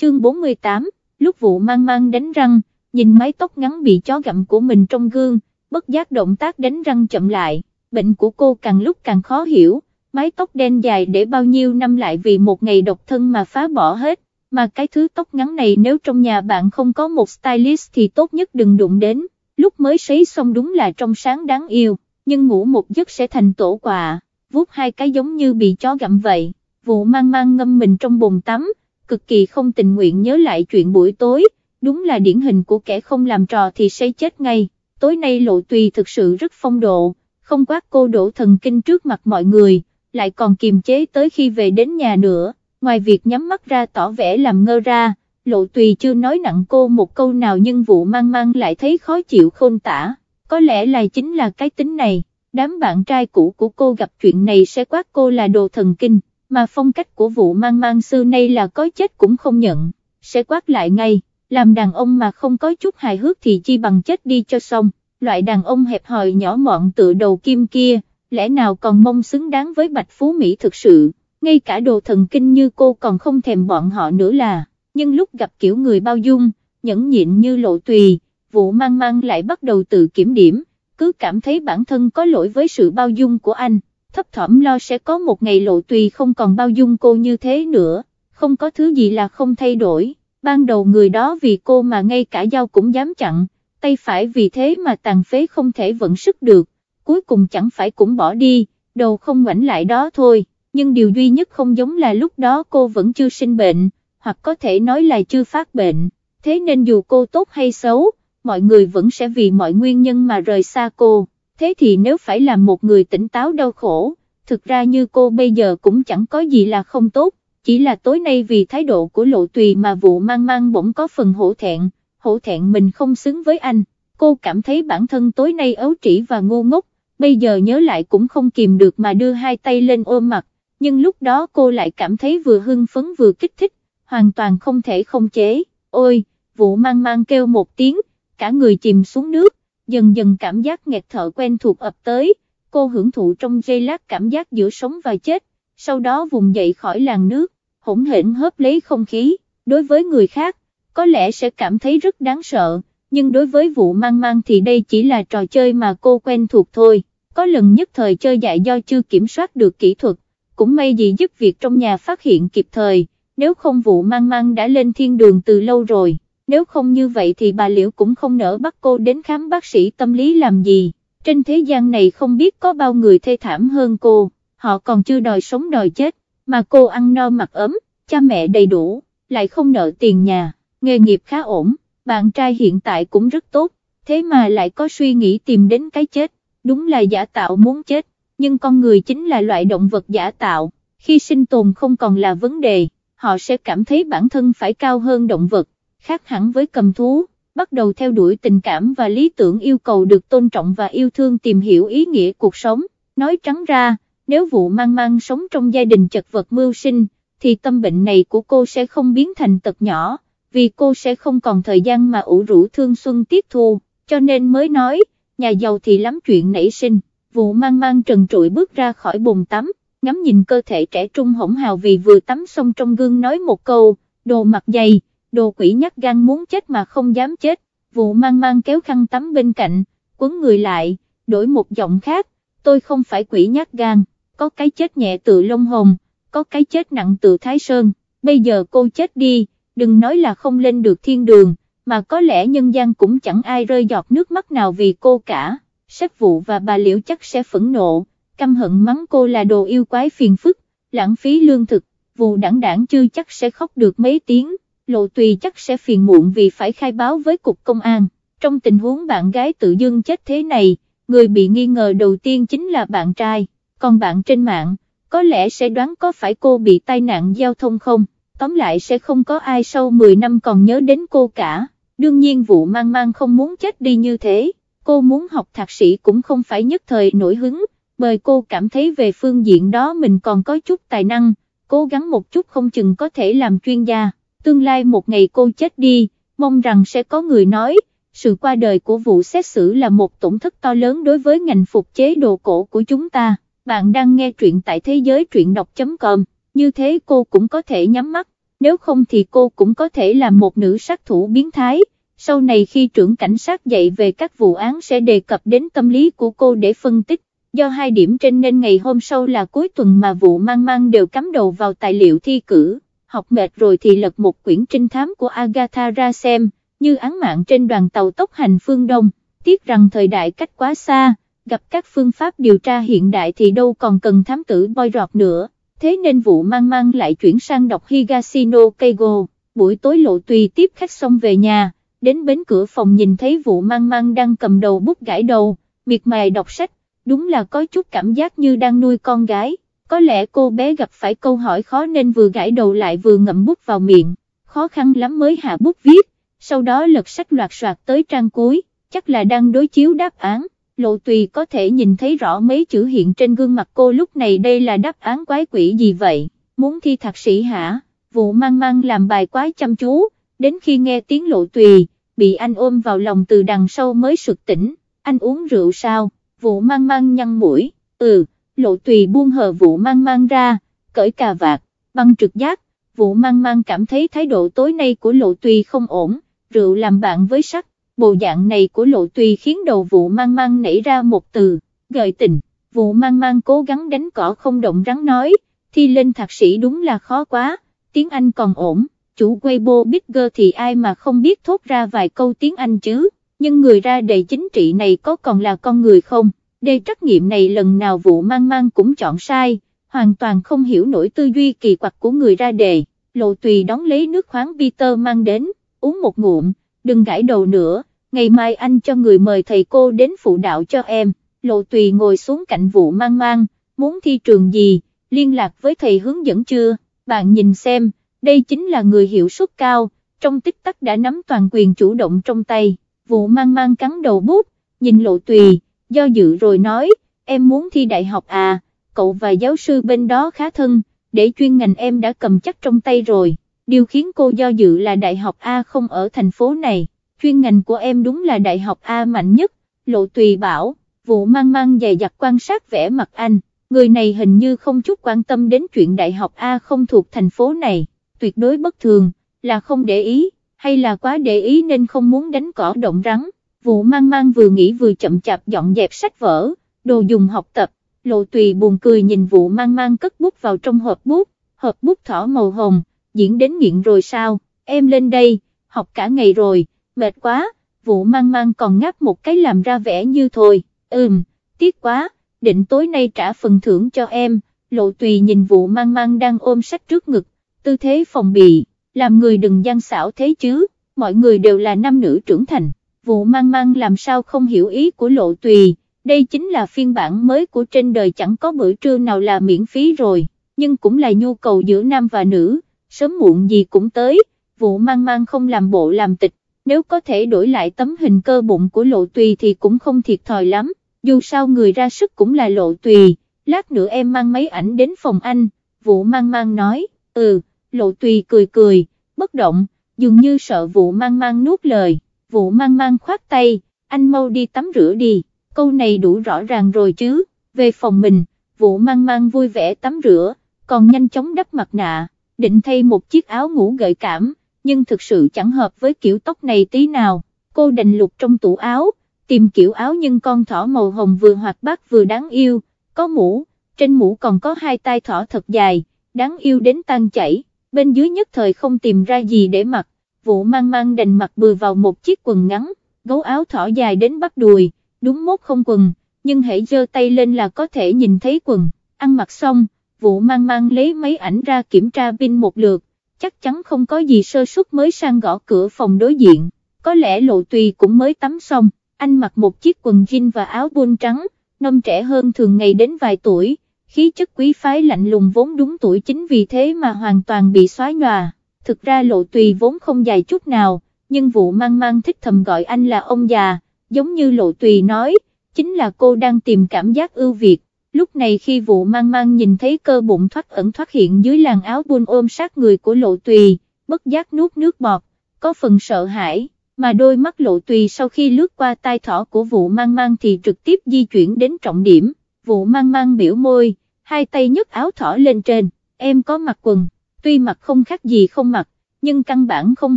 chương 48, lúc vụ mang mang đánh răng, nhìn mái tóc ngắn bị chó gặm của mình trong gương, bất giác động tác đánh răng chậm lại, bệnh của cô càng lúc càng khó hiểu, mái tóc đen dài để bao nhiêu năm lại vì một ngày độc thân mà phá bỏ hết, mà cái thứ tóc ngắn này nếu trong nhà bạn không có một stylist thì tốt nhất đừng đụng đến, lúc mới sấy xong đúng là trong sáng đáng yêu, nhưng ngủ một giấc sẽ thành tổ quà, vuốt hai cái giống như bị chó gặm vậy, vụ mang mang ngâm mình trong bồn tắm, cực kỳ không tình nguyện nhớ lại chuyện buổi tối, đúng là điển hình của kẻ không làm trò thì sẽ chết ngay, tối nay lộ tùy thực sự rất phong độ, không quát cô đổ thần kinh trước mặt mọi người, lại còn kiềm chế tới khi về đến nhà nữa, ngoài việc nhắm mắt ra tỏ vẻ làm ngơ ra, lộ tùy chưa nói nặng cô một câu nào nhưng vụ mang mang lại thấy khó chịu khôn tả, có lẽ là chính là cái tính này, đám bạn trai cũ của cô gặp chuyện này sẽ quát cô là đồ thần kinh, mà phong cách của vụ mang mang xưa nay là có chết cũng không nhận, sẽ quát lại ngay, làm đàn ông mà không có chút hài hước thì chi bằng chết đi cho xong, loại đàn ông hẹp hòi nhỏ mọn tự đầu kim kia, lẽ nào còn mong xứng đáng với Bạch Phú Mỹ thực sự, ngay cả đồ thần kinh như cô còn không thèm bọn họ nữa là, nhưng lúc gặp kiểu người bao dung, nhẫn nhịn như lộ tùy, vụ mang mang lại bắt đầu tự kiểm điểm, cứ cảm thấy bản thân có lỗi với sự bao dung của anh, thấp thỏm lo sẽ có một ngày lộ tùy không còn bao dung cô như thế nữa, không có thứ gì là không thay đổi, ban đầu người đó vì cô mà ngay cả dao cũng dám chặn, tay phải vì thế mà tàn phế không thể vận sức được, cuối cùng chẳng phải cũng bỏ đi, đầu không ngoảnh lại đó thôi, nhưng điều duy nhất không giống là lúc đó cô vẫn chưa sinh bệnh, hoặc có thể nói là chưa phát bệnh, thế nên dù cô tốt hay xấu, mọi người vẫn sẽ vì mọi nguyên nhân mà rời xa cô, thế thì nếu phải làm một người tỉnh táo đau khổ, thực ra như cô bây giờ cũng chẳng có gì là không tốt, chỉ là tối nay vì thái độ của lộ tùy mà vụ mang mang bỗng có phần hổ thẹn, hổ thẹn mình không xứng với anh, cô cảm thấy bản thân tối nay ấu trĩ và ngu ngốc, bây giờ nhớ lại cũng không kìm được mà đưa hai tay lên ôm mặt, nhưng lúc đó cô lại cảm thấy vừa hưng phấn vừa kích thích, hoàn toàn không thể không chế, ôi, vụ mang mang kêu một tiếng, cả người chìm xuống nước, dần dần cảm giác nghẹt thở quen thuộc ập tới, cô hưởng thụ trong giây lát cảm giác giữa sống và chết, sau đó vùng dậy khỏi làn nước, hỗn hển hớp lấy không khí, đối với người khác, có lẽ sẽ cảm thấy rất đáng sợ, nhưng đối với vụ mang mang thì đây chỉ là trò chơi mà cô quen thuộc thôi, có lần nhất thời chơi dại do chưa kiểm soát được kỹ thuật, cũng may gì giúp việc trong nhà phát hiện kịp thời, nếu không vụ mang mang đã lên thiên đường từ lâu rồi, nếu không như vậy thì bà Liễu cũng không nỡ bắt cô đến khám bác sĩ tâm lý làm gì, trên thế gian này không biết có bao người thê thảm hơn cô, họ còn chưa đòi sống đòi chết, mà cô ăn no mặc ấm, cha mẹ đầy đủ, lại không nợ tiền nhà, nghề nghiệp khá ổn, bạn trai hiện tại cũng rất tốt, thế mà lại có suy nghĩ tìm đến cái chết, đúng là giả tạo muốn chết, nhưng con người chính là loại động vật giả tạo, khi sinh tồn không còn là vấn đề, họ sẽ cảm thấy bản thân phải cao hơn động vật, khác hẳn với cầm thú, bắt đầu theo đuổi tình cảm và lý tưởng yêu cầu được tôn trọng và yêu thương tìm hiểu ý nghĩa cuộc sống, nói trắng ra, nếu vụ mang mang sống trong gia đình chật vật mưu sinh, thì tâm bệnh này của cô sẽ không biến thành tật nhỏ, vì cô sẽ không còn thời gian mà ủ rũ thương xuân tiết thu, cho nên mới nói, nhà giàu thì lắm chuyện nảy sinh, vụ mang mang trần trụi bước ra khỏi bồn tắm, ngắm nhìn cơ thể trẻ trung hỗn hào vì vừa tắm xong trong gương nói một câu, đồ mặt dày, đồ quỷ nhắc gan muốn chết mà không dám chết, vụ mang mang kéo khăn tắm bên cạnh, quấn người lại, đổi một giọng khác, tôi không phải quỷ nhát gan, có cái chết nhẹ tự lông Hồn, có cái chết nặng tự thái sơn, bây giờ cô chết đi, đừng nói là không lên được thiên đường, mà có lẽ nhân gian cũng chẳng ai rơi giọt nước mắt nào vì cô cả, sếp vụ và bà liễu chắc sẽ phẫn nộ, căm hận mắng cô là đồ yêu quái phiền phức, lãng phí lương thực, vụ đảng đảng chưa chắc sẽ khóc được mấy tiếng, lộ tùy chắc sẽ phiền muộn vì phải khai báo với cục công an, trong tình huống bạn gái tự dưng chết thế này, người bị nghi ngờ đầu tiên chính là bạn trai, còn bạn trên mạng, có lẽ sẽ đoán có phải cô bị tai nạn giao thông không, tóm lại sẽ không có ai sau 10 năm còn nhớ đến cô cả, đương nhiên vụ mang mang không muốn chết đi như thế, cô muốn học thạc sĩ cũng không phải nhất thời nổi hứng, bởi cô cảm thấy về phương diện đó mình còn có chút tài năng, cố gắng một chút không chừng có thể làm chuyên gia, tương lai một ngày cô chết đi, mong rằng sẽ có người nói, sự qua đời của vụ xét xử là một tổn thất to lớn đối với ngành phục chế đồ cổ của chúng ta. Bạn đang nghe truyện tại thế giới truyện đọc.com, như thế cô cũng có thể nhắm mắt, nếu không thì cô cũng có thể là một nữ sát thủ biến thái, sau này khi trưởng cảnh sát dạy về các vụ án sẽ đề cập đến tâm lý của cô để phân tích, do hai điểm trên nên ngày hôm sau là cuối tuần mà vụ mang mang đều cắm đầu vào tài liệu thi cử, học mệt rồi thì lật một quyển trinh thám của Agatha ra xem, như án mạng trên đoàn tàu tốc hành phương Đông, tiếc rằng thời đại cách quá xa, gặp các phương pháp điều tra hiện đại thì đâu còn cần thám tử boi rọt nữa, thế nên vụ mang mang lại chuyển sang đọc Higashino Keigo, buổi tối lộ tùy tiếp khách xong về nhà, đến bến cửa phòng nhìn thấy vụ mang mang đang cầm đầu bút gãi đầu, miệt mài đọc sách, đúng là có chút cảm giác như đang nuôi con gái, có lẽ cô bé gặp phải câu hỏi khó nên vừa gãi đầu lại vừa ngậm bút vào miệng, khó khăn lắm mới hạ bút viết, sau đó lật sách loạt soạt tới trang cuối, chắc là đang đối chiếu đáp án, lộ tùy có thể nhìn thấy rõ mấy chữ hiện trên gương mặt cô lúc này đây là đáp án quái quỷ gì vậy, muốn thi thạc sĩ hả, vụ mang mang làm bài quái chăm chú, đến khi nghe tiếng lộ tùy, bị anh ôm vào lòng từ đằng sau mới sực tỉnh, anh uống rượu sao, vụ mang mang nhăn mũi, ừ, lộ tùy buông hờ vụ mang mang ra, cởi cà vạt, băng trực giác, vụ mang mang cảm thấy thái độ tối nay của lộ tùy không ổn, rượu làm bạn với sắc, bộ dạng này của lộ tùy khiến đầu vụ mang mang nảy ra một từ, gợi tình, vụ mang mang cố gắng đánh cỏ không động rắn nói, thi lên thạc sĩ đúng là khó quá, tiếng Anh còn ổn, chủ Weibo Bigger thì ai mà không biết thốt ra vài câu tiếng Anh chứ, nhưng người ra đầy chính trị này có còn là con người không, đề trắc nghiệm này lần nào vụ mang mang cũng chọn sai, hoàn toàn không hiểu nổi tư duy kỳ quặc của người ra đề, lộ tùy đón lấy nước khoáng Peter mang đến, uống một ngụm, đừng gãi đầu nữa, ngày mai anh cho người mời thầy cô đến phụ đạo cho em, lộ tùy ngồi xuống cạnh vụ mang mang, muốn thi trường gì, liên lạc với thầy hướng dẫn chưa, bạn nhìn xem, đây chính là người hiệu suất cao, trong tích tắc đã nắm toàn quyền chủ động trong tay, vụ mang mang cắn đầu bút, nhìn lộ tùy, do dự rồi nói, em muốn thi đại học à, cậu và giáo sư bên đó khá thân, để chuyên ngành em đã cầm chắc trong tay rồi, điều khiến cô do dự là đại học A không ở thành phố này, chuyên ngành của em đúng là đại học A mạnh nhất, lộ tùy bảo, vụ mang mang dày dặt quan sát vẻ mặt anh, người này hình như không chút quan tâm đến chuyện đại học A không thuộc thành phố này. Tuyệt đối bất thường, là không để ý, hay là quá để ý nên không muốn đánh cỏ động rắn, vụ mang mang vừa nghĩ vừa chậm chạp dọn dẹp sách vở, đồ dùng học tập, lộ tùy buồn cười nhìn vụ mang mang cất bút vào trong hộp bút, hộp bút thỏ màu hồng, diễn đến nghiện rồi sao, em lên đây, học cả ngày rồi, mệt quá, vụ mang mang còn ngáp một cái làm ra vẻ như thôi, ừm, tiếc quá, định tối nay trả phần thưởng cho em, lộ tùy nhìn vụ mang mang đang ôm sách trước ngực, tư thế phòng bị, làm người đừng gian xảo thế chứ, mọi người đều là nam nữ trưởng thành, vụ mang mang làm sao không hiểu ý của lộ tùy, đây chính là phiên bản mới của trên đời chẳng có bữa trưa nào là miễn phí rồi, nhưng cũng là nhu cầu giữa nam và nữ, sớm muộn gì cũng tới, vụ mang mang không làm bộ làm tịch, nếu có thể đổi lại tấm hình cơ bụng của lộ tùy thì cũng không thiệt thòi lắm, dù sao người ra sức cũng là lộ tùy, lát nữa em mang mấy ảnh đến phòng anh, vụ mang mang nói, ừ lộ tùy cười cười, bất động, dường như sợ vụ mang mang nuốt lời, vụ mang mang khoát tay, anh mau đi tắm rửa đi, câu này đủ rõ ràng rồi chứ, về phòng mình, vụ mang mang vui vẻ tắm rửa, còn nhanh chóng đắp mặt nạ, định thay một chiếc áo ngủ gợi cảm, nhưng thực sự chẳng hợp với kiểu tóc này tí nào, cô đành lục trong tủ áo, tìm kiểu áo nhưng con thỏ màu hồng vừa hoạt bát vừa đáng yêu, có mũ, trên mũ còn có hai tai thỏ thật dài, đáng yêu đến tan chảy bên dưới nhất thời không tìm ra gì để mặc, vụ mang mang đành mặc bừa vào một chiếc quần ngắn, gấu áo thỏ dài đến bắt đùi, đúng mốt không quần, nhưng hãy giơ tay lên là có thể nhìn thấy quần, ăn mặc xong, vụ mang mang lấy mấy ảnh ra kiểm tra pin một lượt, chắc chắn không có gì sơ suất mới sang gõ cửa phòng đối diện, có lẽ lộ tùy cũng mới tắm xong, anh mặc một chiếc quần jean và áo buôn trắng, nông trẻ hơn thường ngày đến vài tuổi khí chất quý phái lạnh lùng vốn đúng tuổi chính vì thế mà hoàn toàn bị xóa nhòa, thực ra lộ tùy vốn không dài chút nào, nhưng vụ mang mang thích thầm gọi anh là ông già, giống như lộ tùy nói, chính là cô đang tìm cảm giác ưu việt. Lúc này khi vụ mang mang nhìn thấy cơ bụng thoát ẩn thoát hiện dưới làn áo buôn ôm sát người của lộ tùy, bất giác nuốt nước bọt, có phần sợ hãi, mà đôi mắt lộ tùy sau khi lướt qua tai thỏ của vụ mang mang thì trực tiếp di chuyển đến trọng điểm vụ mang mang biểu môi, hai tay nhấc áo thỏ lên trên, em có mặc quần, tuy mặt không khác gì không mặt, nhưng căn bản không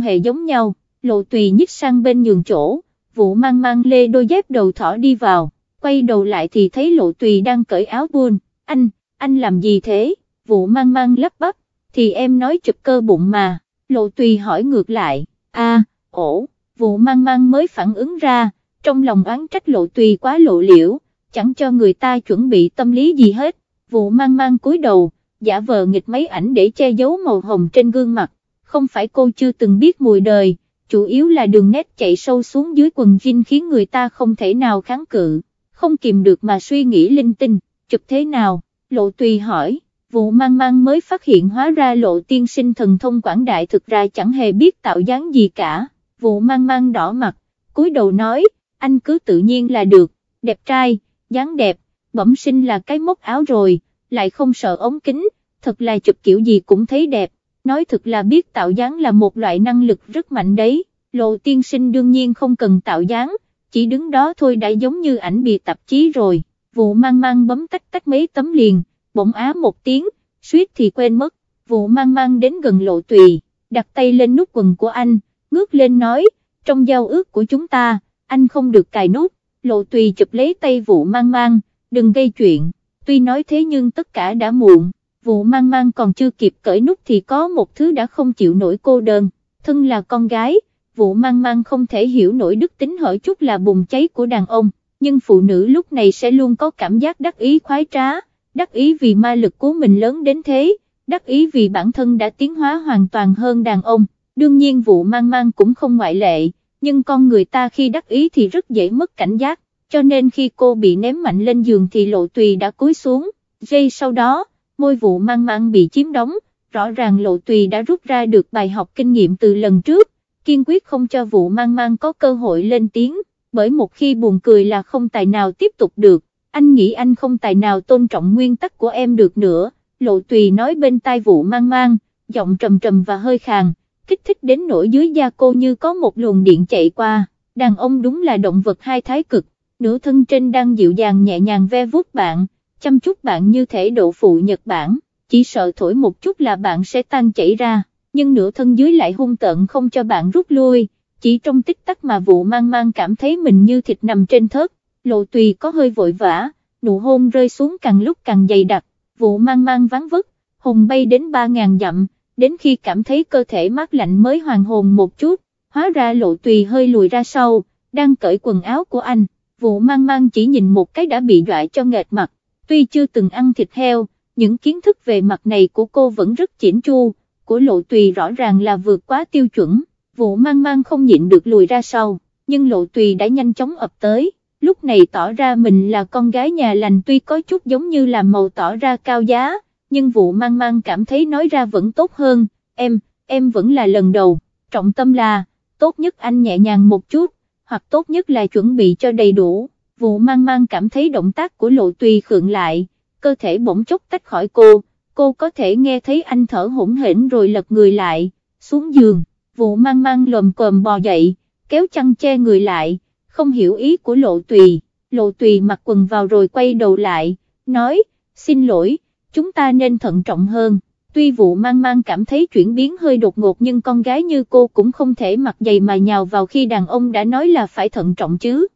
hề giống nhau, lộ tùy nhích sang bên nhường chỗ, vụ mang mang lê đôi dép đầu thỏ đi vào, quay đầu lại thì thấy lộ tùy đang cởi áo buôn, anh, anh làm gì thế, vụ mang mang lắp bắp, thì em nói chụp cơ bụng mà, lộ tùy hỏi ngược lại, a, ổ, vụ mang mang mới phản ứng ra, trong lòng oán trách lộ tùy quá lộ liễu, chẳng cho người ta chuẩn bị tâm lý gì hết, vụ mang mang cúi đầu, giả vờ nghịch mấy ảnh để che giấu màu hồng trên gương mặt, không phải cô chưa từng biết mùi đời, chủ yếu là đường nét chạy sâu xuống dưới quần jean khiến người ta không thể nào kháng cự, không kìm được mà suy nghĩ linh tinh, chụp thế nào, lộ tùy hỏi, vụ mang mang mới phát hiện hóa ra lộ tiên sinh thần thông quảng đại thực ra chẳng hề biết tạo dáng gì cả, vụ mang mang đỏ mặt, cúi đầu nói, anh cứ tự nhiên là được, đẹp trai, dáng đẹp, bẩm sinh là cái mốc áo rồi, lại không sợ ống kính, thật là chụp kiểu gì cũng thấy đẹp, nói thật là biết tạo dáng là một loại năng lực rất mạnh đấy, lộ tiên sinh đương nhiên không cần tạo dáng, chỉ đứng đó thôi đã giống như ảnh bìa tạp chí rồi, vụ mang mang bấm tách tách mấy tấm liền, bỗng á một tiếng, suýt thì quên mất, vụ mang mang đến gần lộ tùy, đặt tay lên nút quần của anh, ngước lên nói, trong giao ước của chúng ta, anh không được cài nút, lộ tùy chụp lấy tay vụ mang mang, đừng gây chuyện, tuy nói thế nhưng tất cả đã muộn, vụ mang mang còn chưa kịp cởi nút thì có một thứ đã không chịu nổi cô đơn, thân là con gái, vụ mang mang không thể hiểu nổi đức tính hở chút là bùng cháy của đàn ông, nhưng phụ nữ lúc này sẽ luôn có cảm giác đắc ý khoái trá, đắc ý vì ma lực của mình lớn đến thế, đắc ý vì bản thân đã tiến hóa hoàn toàn hơn đàn ông, đương nhiên vụ mang mang cũng không ngoại lệ, nhưng con người ta khi đắc ý thì rất dễ mất cảnh giác, cho nên khi cô bị ném mạnh lên giường thì lộ tùy đã cúi xuống, giây sau đó, môi vụ mang mang bị chiếm đóng, rõ ràng lộ tùy đã rút ra được bài học kinh nghiệm từ lần trước, kiên quyết không cho vụ mang mang có cơ hội lên tiếng, bởi một khi buồn cười là không tài nào tiếp tục được, anh nghĩ anh không tài nào tôn trọng nguyên tắc của em được nữa, lộ tùy nói bên tai vụ mang mang, giọng trầm trầm và hơi khàn, kích thích đến nỗi dưới da cô như có một luồng điện chạy qua, đàn ông đúng là động vật hai thái cực, nửa thân trên đang dịu dàng nhẹ nhàng ve vuốt bạn, chăm chút bạn như thể độ phụ Nhật Bản, chỉ sợ thổi một chút là bạn sẽ tan chảy ra, nhưng nửa thân dưới lại hung tợn không cho bạn rút lui, chỉ trong tích tắc mà vụ mang mang cảm thấy mình như thịt nằm trên thớt, lộ tùy có hơi vội vã, nụ hôn rơi xuống càng lúc càng dày đặc, vụ mang mang vắng vất, hùng bay đến ba ngàn dặm, đến khi cảm thấy cơ thể mát lạnh mới hoàn hồn một chút, hóa ra lộ tùy hơi lùi ra sau, đang cởi quần áo của anh, vụ mang mang chỉ nhìn một cái đã bị dọa cho nghẹt mặt, tuy chưa từng ăn thịt heo, những kiến thức về mặt này của cô vẫn rất chỉnh chu, của lộ tùy rõ ràng là vượt quá tiêu chuẩn, vụ mang mang không nhịn được lùi ra sau, nhưng lộ tùy đã nhanh chóng ập tới, lúc này tỏ ra mình là con gái nhà lành tuy có chút giống như là màu tỏ ra cao giá, nhưng vụ mang mang cảm thấy nói ra vẫn tốt hơn, em, em vẫn là lần đầu, trọng tâm là, tốt nhất anh nhẹ nhàng một chút, hoặc tốt nhất là chuẩn bị cho đầy đủ, vụ mang mang cảm thấy động tác của lộ tùy khượng lại, cơ thể bỗng chốc tách khỏi cô, cô có thể nghe thấy anh thở hỗn hển rồi lật người lại, xuống giường, vụ mang mang lồm cồm bò dậy, kéo chăn che người lại, không hiểu ý của lộ tùy, lộ tùy mặc quần vào rồi quay đầu lại, nói, xin lỗi, chúng ta nên thận trọng hơn. Tuy vụ mang mang cảm thấy chuyển biến hơi đột ngột nhưng con gái như cô cũng không thể mặc giày mà nhào vào khi đàn ông đã nói là phải thận trọng chứ.